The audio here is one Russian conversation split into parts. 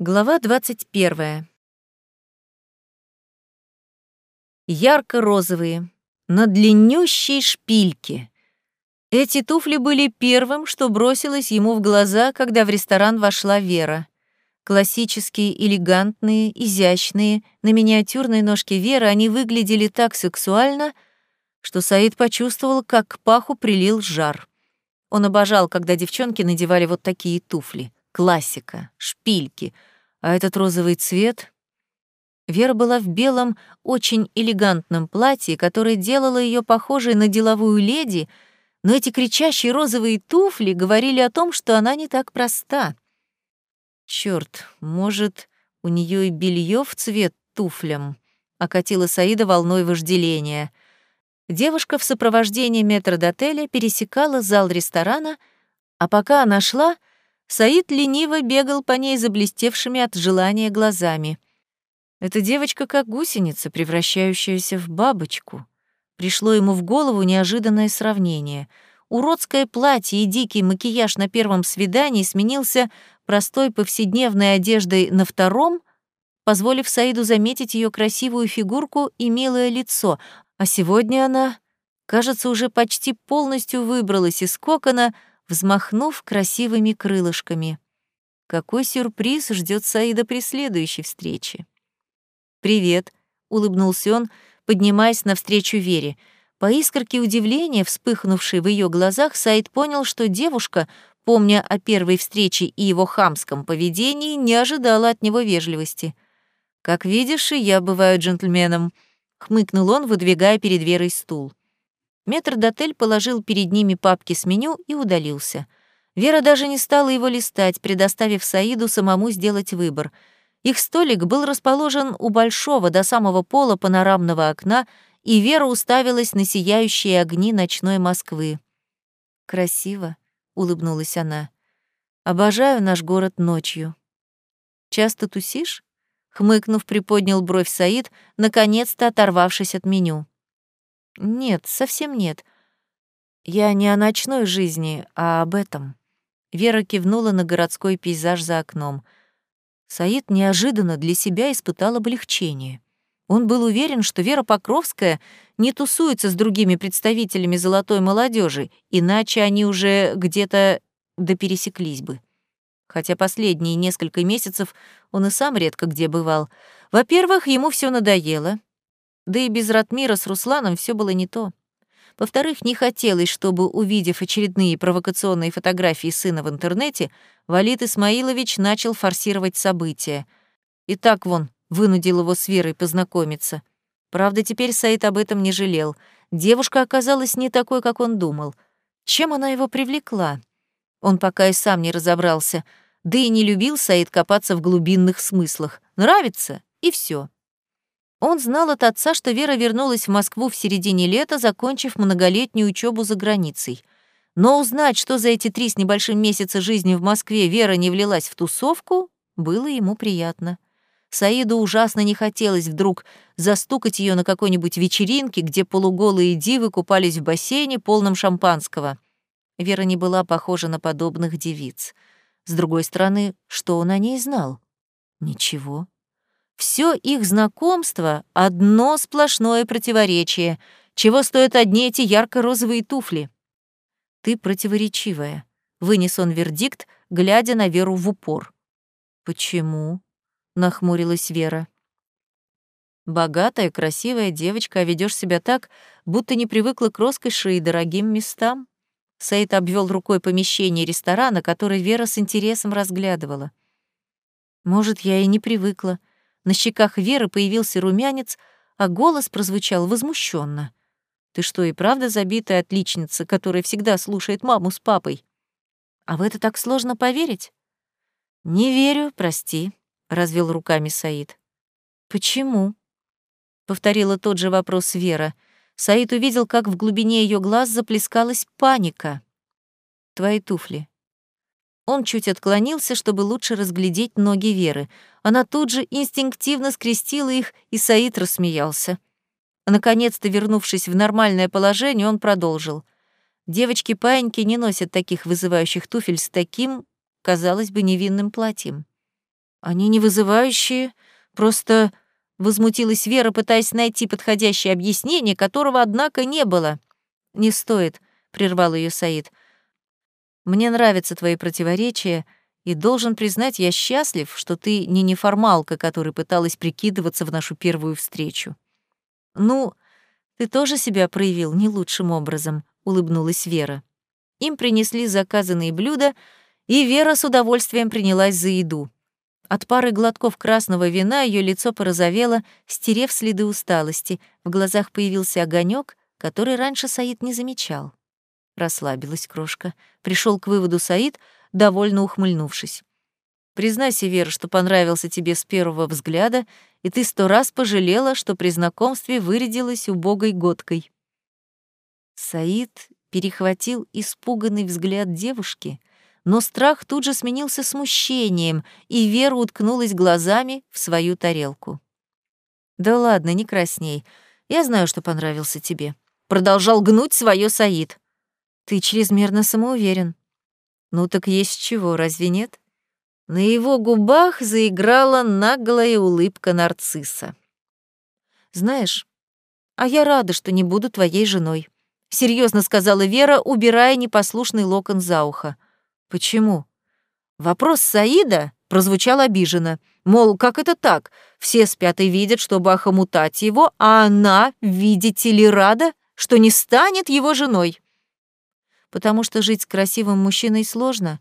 Глава 21. Ярко-розовые, на длиннющей шпильке. Эти туфли были первым, что бросилось ему в глаза, когда в ресторан вошла Вера. Классические, элегантные, изящные, на миниатюрной ножке Веры они выглядели так сексуально, что Саид почувствовал, как к паху прилил жар. Он обожал, когда девчонки надевали вот такие туфли. Классика, шпильки. А этот розовый цвет... Вера была в белом, очень элегантном платье, которое делало ее похожей на деловую леди, но эти кричащие розовые туфли говорили о том, что она не так проста. Черт, может, у нее и белье в цвет туфлям, окатила Саида волной вожделения. Девушка в сопровождении метрдотеля пересекала зал ресторана, а пока она шла — Саид лениво бегал по ней заблестевшими от желания глазами. Эта девочка как гусеница, превращающаяся в бабочку. Пришло ему в голову неожиданное сравнение. Уродское платье и дикий макияж на первом свидании сменился простой повседневной одеждой на втором, позволив Саиду заметить ее красивую фигурку и милое лицо, а сегодня она, кажется, уже почти полностью выбралась из кокона — взмахнув красивыми крылышками. Какой сюрприз ждет Саида при следующей встрече? «Привет», — улыбнулся он, поднимаясь навстречу Вере. По искорке удивления, вспыхнувшей в ее глазах, Саид понял, что девушка, помня о первой встрече и его хамском поведении, не ожидала от него вежливости. «Как видишь, и я бываю джентльменом», — хмыкнул он, выдвигая перед Верой стул. Метрдотель положил перед ними папки с меню и удалился. Вера даже не стала его листать, предоставив Саиду самому сделать выбор. Их столик был расположен у большого до самого пола панорамного окна, и Вера уставилась на сияющие огни ночной Москвы. «Красиво», — улыбнулась она. «Обожаю наш город ночью». «Часто тусишь?» — хмыкнув, приподнял бровь Саид, наконец-то оторвавшись от меню. Нет, совсем нет. Я не о ночной жизни, а об этом. Вера кивнула на городской пейзаж за окном. Саид неожиданно для себя испытал облегчение. Он был уверен, что Вера Покровская не тусуется с другими представителями золотой молодежи, иначе они уже где-то допересеклись бы. Хотя последние несколько месяцев он и сам редко где бывал. Во-первых, ему все надоело. Да и без Ратмира с Русланом все было не то. Во-вторых, не хотелось, чтобы, увидев очередные провокационные фотографии сына в интернете, Валид Исмаилович начал форсировать события. И так вон, вынудил его с Верой познакомиться. Правда, теперь Саид об этом не жалел. Девушка оказалась не такой, как он думал. Чем она его привлекла? Он пока и сам не разобрался. Да и не любил Саид копаться в глубинных смыслах. Нравится — и все. Он знал от отца, что Вера вернулась в Москву в середине лета, закончив многолетнюю учебу за границей. Но узнать, что за эти три с небольшим месяца жизни в Москве Вера не влилась в тусовку, было ему приятно. Саиду ужасно не хотелось вдруг застукать ее на какой-нибудь вечеринке, где полуголые дивы купались в бассейне, полном шампанского. Вера не была похожа на подобных девиц. С другой стороны, что он о ней знал? Ничего. Все их знакомство — одно сплошное противоречие, чего стоят одни эти ярко-розовые туфли. «Ты противоречивая», — вынес он вердикт, глядя на Веру в упор. «Почему?» — нахмурилась Вера. «Богатая, красивая девочка, а ведешь себя так, будто не привыкла к роскоши и дорогим местам». Саид обвел рукой помещение ресторана, которое Вера с интересом разглядывала. «Может, я и не привыкла», на щеках Веры появился румянец, а голос прозвучал возмущенно. «Ты что, и правда забитая отличница, которая всегда слушает маму с папой? А в это так сложно поверить?» «Не верю, прости», — развел руками Саид. «Почему?» — повторила тот же вопрос Вера. Саид увидел, как в глубине ее глаз заплескалась паника. «Твои туфли. Он чуть отклонился, чтобы лучше разглядеть ноги Веры. Она тут же инстинктивно скрестила их, и Саид рассмеялся. Наконец-то, вернувшись в нормальное положение, он продолжил. Девочки-паиньки не носят таких вызывающих туфель с таким, казалось бы, невинным платьем. Они не вызывающие, просто возмутилась Вера, пытаясь найти подходящее объяснение, которого, однако, не было. Не стоит, прервал ее Саид. Мне нравятся твои противоречия, и должен признать, я счастлив, что ты не неформалка, которая пыталась прикидываться в нашу первую встречу. Ну, ты тоже себя проявил не лучшим образом, улыбнулась Вера. Им принесли заказанные блюда, и Вера с удовольствием принялась за еду. От пары глотков красного вина ее лицо порозовело, стерев следы усталости. В глазах появился огонек, который раньше Саид не замечал. Расслабилась крошка. Пришел к выводу Саид, довольно ухмыльнувшись. «Признайся, Вера, что понравился тебе с первого взгляда, и ты сто раз пожалела, что при знакомстве вырядилась убогой годкой». Саид перехватил испуганный взгляд девушки, но страх тут же сменился смущением, и Вера уткнулась глазами в свою тарелку. «Да ладно, не красней. Я знаю, что понравился тебе». Продолжал гнуть свое Саид. «Ты чрезмерно самоуверен». «Ну так есть чего, разве нет?» На его губах заиграла наглая улыбка нарцисса. «Знаешь, а я рада, что не буду твоей женой», — серьезно сказала Вера, убирая непослушный локон за ухо. Почему? Вопрос Саида прозвучал обиженно. Мол, как это так? Все спят и видят, чтобы охомутать его, а она, видите ли, рада, что не станет его женой. Потому что жить с красивым мужчиной сложно,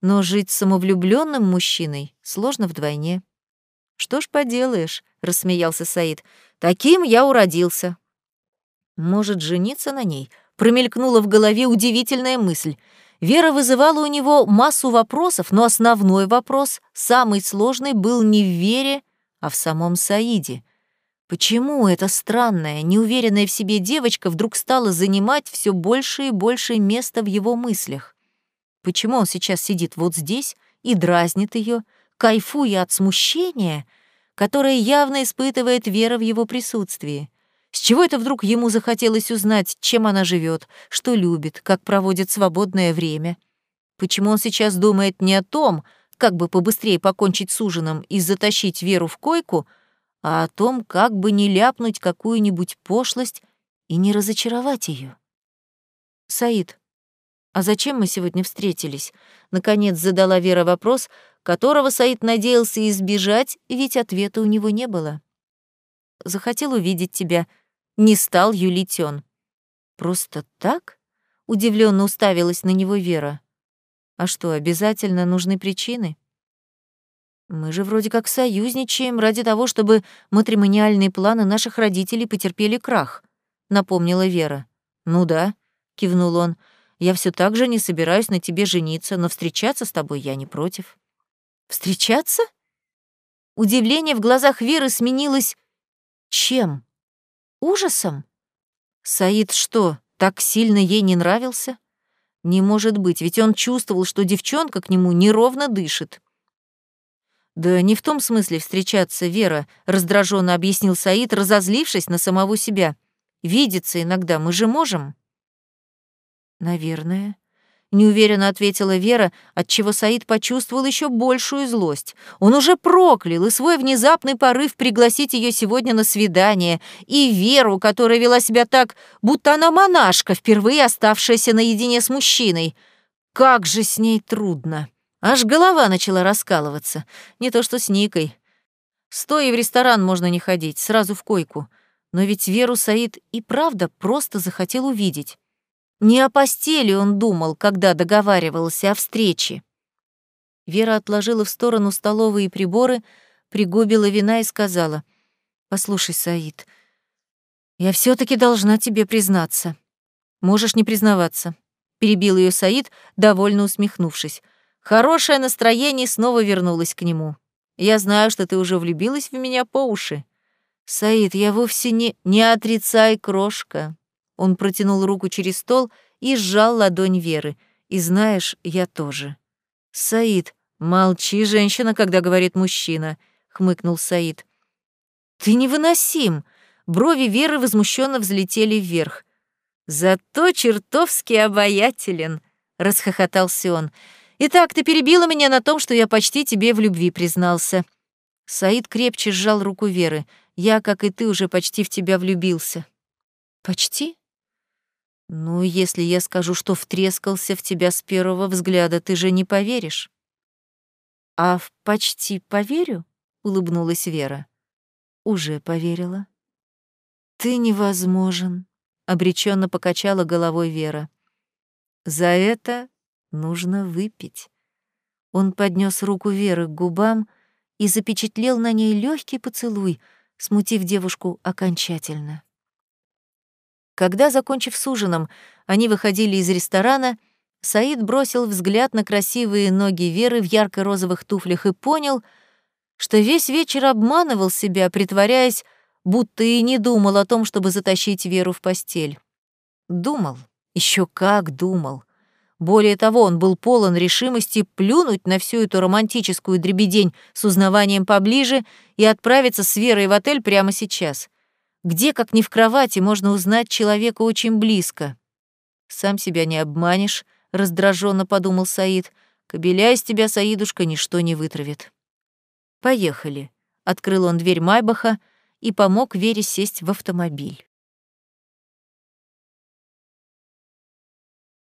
но жить с самовлюбленным мужчиной сложно вдвойне. Что ж поделаешь, рассмеялся Саид. Таким я уродился. Может, жениться на ней? Промелькнула в голове удивительная мысль — Вера вызывала у него массу вопросов, но основной вопрос, самый сложный, был не в Вере, а в самом Саиде. Почему эта странная, неуверенная в себе девочка вдруг стала занимать все больше и больше места в его мыслях? Почему он сейчас сидит вот здесь и дразнит ее, кайфуя от смущения, которое явно испытывает Вера в его присутствии? С чего это вдруг ему захотелось узнать, чем она живет, что любит, как проводит свободное время? Почему он сейчас думает не о том, как бы побыстрее покончить с ужином и затащить Веру в койку, а о том, как бы не ляпнуть какую-нибудь пошлость и не разочаровать ее? «Саид, а зачем мы сегодня встретились?» Наконец задала Вера вопрос, которого Саид надеялся избежать, ведь ответа у него не было. «Захотел увидеть тебя», не стал юлить он. «Просто так?» — удивленно уставилась на него Вера. «А что, обязательно нужны причины?» «Мы же вроде как союзничаем ради того, чтобы матримониальные планы наших родителей потерпели крах», — напомнила Вера. «Ну да», — кивнул он, — «я все так же не собираюсь на тебе жениться, но встречаться с тобой я не против». «Встречаться?» Удивление в глазах Веры сменилось чем? Ужасом? Саид что, так сильно ей не нравился? Не может быть, ведь он чувствовал, что девчонка к нему неровно дышит. «Да не в том смысле встречаться, Вера», — раздраженно объяснил Саид, разозлившись на самого себя. «Видеться иногда мы же можем». «Наверное», неуверенно ответила Вера, отчего Саид почувствовал еще большую злость. Он уже проклял и свой внезапный порыв пригласить ее сегодня на свидание, и Веру, которая вела себя так, будто она монашка, впервые оставшаяся наедине с мужчиной. Как же с ней трудно. Аж голова начала раскалываться. Не то что с Никой. Стоя в ресторан можно не ходить, сразу в койку. Но ведь Веру Саид и правда просто захотел увидеть. Не о постели он думал, когда договаривался о встрече. Вера отложила в сторону столовые приборы, пригубила вина и сказала, «Послушай, Саид, я все таки должна тебе признаться». «Можешь не признаваться», — перебил ее Саид, довольно усмехнувшись. Хорошее настроение снова вернулось к нему. «Я знаю, что ты уже влюбилась в меня по уши». «Саид, я вовсе не... Не отрицай, крошка. Он протянул руку через стол и сжал ладонь Веры. И знаешь, я тоже. Саид, молчи, женщина, когда говорит мужчина, хмыкнул Саид. Ты невыносим. Брови Веры возмущенно взлетели вверх. Зато чертовски обаятелен, расхохотался он. Итак, ты перебила меня на том, что я почти тебе в любви признался. Саид крепче сжал руку Веры. Я, как и ты, уже почти в тебя влюбился. Почти? Ну, если я скажу, что втрескался в тебя с первого взгляда, ты же не поверишь. А в почти поверю? улыбнулась Вера. Уже поверила. Ты невозможен, обреченно покачала головой Вера. За это нужно выпить. Он поднес руку Веры к губам и запечатлел на ней легкий поцелуй, смутив девушку окончательно. Когда, закончив с ужином, они выходили из ресторана, Саид бросил взгляд на красивые ноги Веры в ярко-розовых туфлях и понял, что весь вечер обманывал себя, притворяясь, будто и не думал о том, чтобы затащить Веру в постель. Думал, еще как думал. Более того, он был полон решимости плюнуть на всю эту романтическую дребедень с узнаванием поближе и отправиться с Верой в отель прямо сейчас. Где, как ни в кровати, можно узнать человека очень близко? Сам себя не обманешь, раздраженно подумал Саид. Кобеля из тебя, Саидушка, ничто не вытравит. Поехали. Открыл он дверь Майбаха и помог Вере сесть в автомобиль.